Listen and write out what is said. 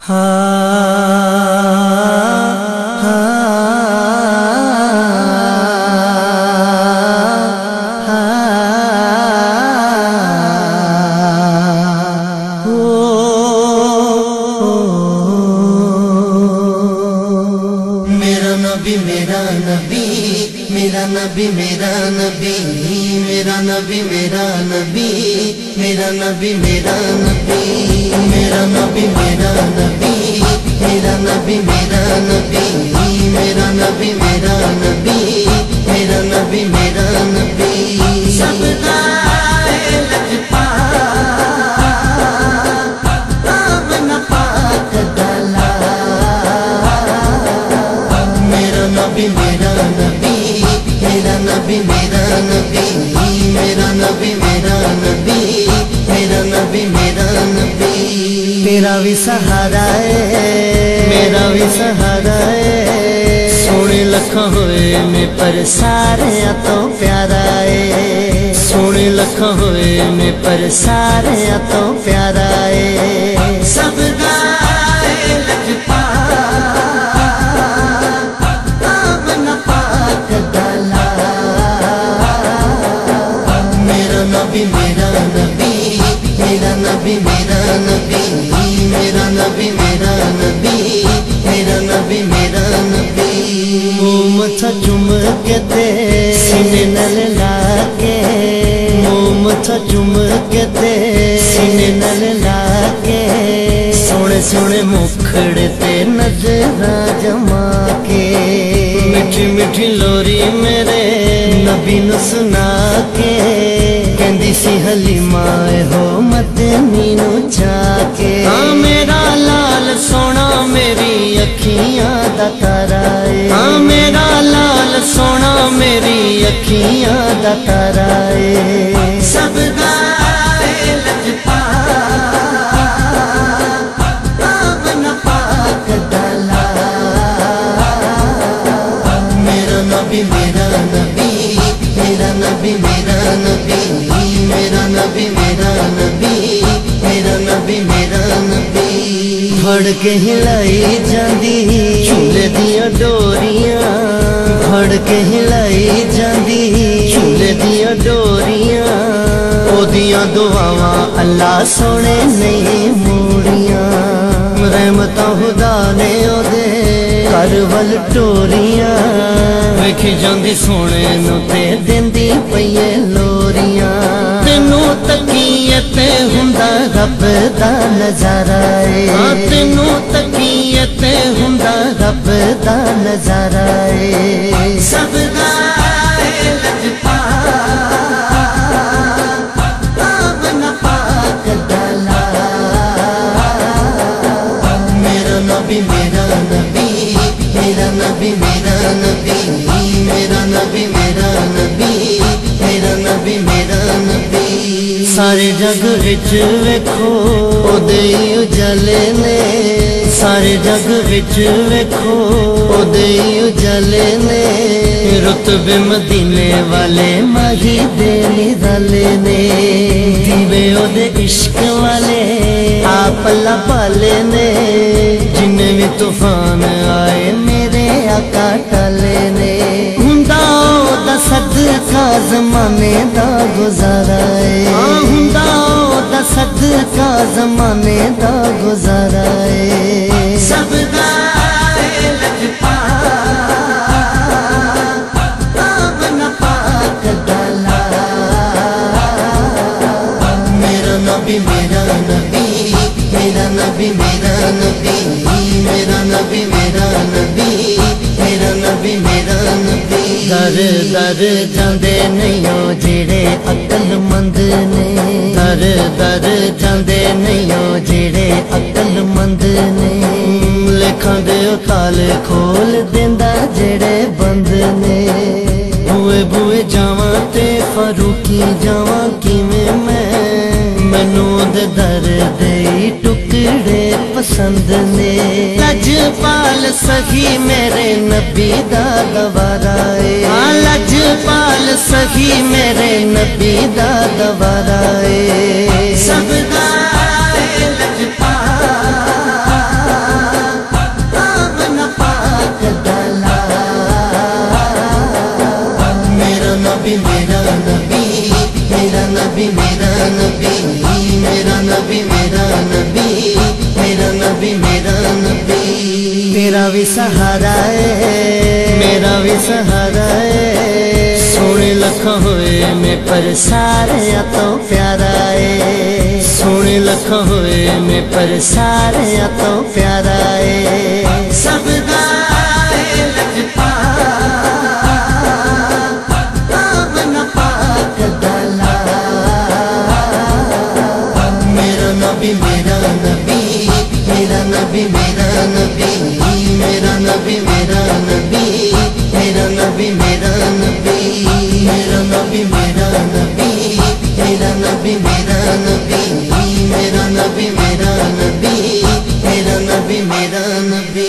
Ah. नबी मेरा नबी मेरा नबी मेरा नबी मेरा नबी मेरा नबी मेरा नबी मेरा नबी मेरा नबी मेरा नबी ਮੇਰਾ ਵੀ ਸਹਾਰਾ ਏ। ਮੇਰਾ ਵੀ ਸਹਾਰਾ ਏ। ਸੋਹਣੇ ਲੱਖਾਂ ਹੋਏ ਨੇ ਪਰ ਸਾਰਿਆਂ ਤੋਂ ਪਿਆਰਾ ਏ। ਸੋਹਣੇ ਲੱਖਾਂ ਹੋਏ ਨੇ ਪਰ ਸਾਰਿਆਂ ਤੋਂ ਪਿਆਰਾ ਏ। ਸਭ ਦਾ ਏ ਲਖਪਾ ਮੇਰਾ ਨਬੀ ਮੇਰਾ ਨਬੀ ਮੇਰਾ ਨਬੀ ਮੇਰਾ ਨਬੀ मुथा चुम के दे सीने नल लागे मुँह मुथा चुम के दे सीने नल लागे ਸੋਹਣੇ ਸੋਹਣੇ ਮੁਖੜ ਤੇ ਨਜ਼ਰਾਂ ਜਮਾ ਕੇ। ਮਿੱਠੀ ਮਿੱਠੀ ਲੋਰੀ ਮੇਰੇ ਨਬੀ ਨੂੰ ਸੁਣਾ ਕੇ। ਕਹਿੰਦੀ ਸੀ ਹਲੀ ਹਲੀਮਾ ਹੋ ਮਦਨੀ ਨੂੰ ਜਾ ਕੇ। ਆ ਮੇਰਾ ਲਾਲ ਸੋਨਾ ਮੇਰੀ ਅੱਖੀਆਂ ਅੱਖੀਆਂ ਦਾ ਤਾਰਾ ਏ। ਸਭ ਦਾ ਏ ਲਜਪਾ ਨਬੀ ਮੇਰਾ ਨਬੀ ਮੇਰਾ ਨਬੀ ਮੇਰਾ ਨਬੀ ਮੇਰਾ ਨਬੀ ਮੇਰਾ ਨਬੀ ਮੇਰਾ ਨਬੀ ਮੇਰਾ ਨਬੀ। ਫੜ ਕੇ ਹਿਲਾਈ ਜਾਂਦੀ। ਝੂਲੇ ਦੀਆਂ ਡੋਰੀਆਂ। ਫੜ ਕੇ ਹਿਲਾਈ ਜਾਂਦੀ। ਝੂਲੇ ਦੀਆਂ ਡੋਰੀਆਂ, ਉਹਦੀਆਂ ਦੁਆਵਾਂ ਅੱਲਾ ਸੋਹਣੇ ਨਹੀਂ ਮੋੜੀਆਂ। ਰਹਿਮਤਾਂ ਖੁਦਾ ਨੇ ਉਹਦੇ ਘਰ ਵੱਲ ਟੋਰੀਆਂ। ਵੇਖੀ ਜਾਂਦੀ ਸੋਹਣੇ ਨੂੰ ਤੇ ਦਿੰਦੀ ਪਈਏ ਲੋਰੀਆਂ। ਤੈਨੂੰ ਤਕੀਏ ਤੇ ਹੁੰਦਾ ਰੱਬ ਦਾ ਨਜ਼ਾਰਾ ਏ। ਤੈਨੂੰ ਤੱਕ ਤੇ ਹੁੰਦਾ ਰੱਬ ਦਾ ਨਜ਼ਾਰਾ ਏ। ਸਭ ਦਾ ਏ ਲਜਪਾ। ਆਪਣਾ ਪਾਕ ਦਲਾ ਮੇਰਾ ਨਬੀ ਮੇਰਾ ਨਬੀ ਮੇਰਾ ਨਬੀ ਮੇਰਾ ਨਬੀ ਮੇਰਾ ਨਬੀ ਮੇਰਾ ਨਬੀ ਮੇਰਾ ਨਬੀ ਮੇਰਾ ਨਬੀ। ਸਾਰੇ ਜਗ ਵਿੱਚ ਵੇਖੋ। ਉਹਦੇ ਸਾਰੇ ਜਗ ਵਿੱਚ ਵੇਖੋ, ਉਹਦੇ ਹੀ ਉਜਾਲੇ ਨੇ। ਰਤਬੇ ਮਦੀਨੇ ਵਾਲੇ ਮਾਹੀ ਦੇ ਨਿਦਾਲੇ ਨੇ। ਦੀਵੇ ਉਹਦੇ ਇਸ਼ਕ ਵਾਲੇ ਆਪ ਅੱਲਾ ਪਾਲੇ ਨੇ। ਜਿੰਨੇ ਵੀ ਤੂਫਾਨ ਆਏ, ਮੇਰੇ ਆਕਾ ਟਾਲੇ ਨੇ। ਹੁੰਦਾ ਉਹਦਾ ਸਦਕਾ ਜ਼ਮਾਨੇ ਦਾ ਗੁਜ਼ਾਰਾ ਏ। ਹੁੰਦਾ ਉਹਦਾ ਸਦਕਾ ਜ਼ਮਾਨੇ ਦਾ ਗੁਜ਼ਾਰਾ ਦਰ ਜਾਂਦੇ ਨਹੀਂ ਉਹ ਜਿਹੜੇ ਅਕਲਮੰਦ ਨੇ। ਦਰ ਦਰ ਜਾਂਦੇ ਨਹੀਂ ਉਹ ਜਿਹੜੇ ਅਕਲਮੰਦ ਨੇ। ਲੇਖਾਂ ਦੇ ਉਹ ਖੋਲ ਦਿੰਦਾ ਜਿਹੜੇ ਬੰਦ ਨੇ। ਬੂਏ ਬੂਏ ਜਾਵਾਂ ਤੇ ਫਰੂਕੀ ਜਾਵਾਂ ਕਿਵੇਂ ਮੈਂ? ਮੈਨੂੰ ਉਹਦੇ ਦਰ ਦੇ ਟੁਕੜੇ ਪਸੰਦ ਨੇ। ਲਜਪਾਲ ਸਖੀ ਮੇਰੇ ਨਬੀ ਦਾ ਗਵਾਰਾ ਏ। ਨਾਲ ਸਹੀ ਮੇਰੇ ਨਬੀ ਦਾ ਦਵਾਰਾ ਏ ਸਭ ਦਾ नबी मेरा नबी मेरा नबी मेरा नबी मेरा नबी मेरा नबी मेरा भी सहारा है मेरा भी सहारा लख होए में पर सारिया तो प्यारा ਏ ਸੋਹਣੇ लख होए में पर सारिया तो प्यारा ਏ मेरा नबी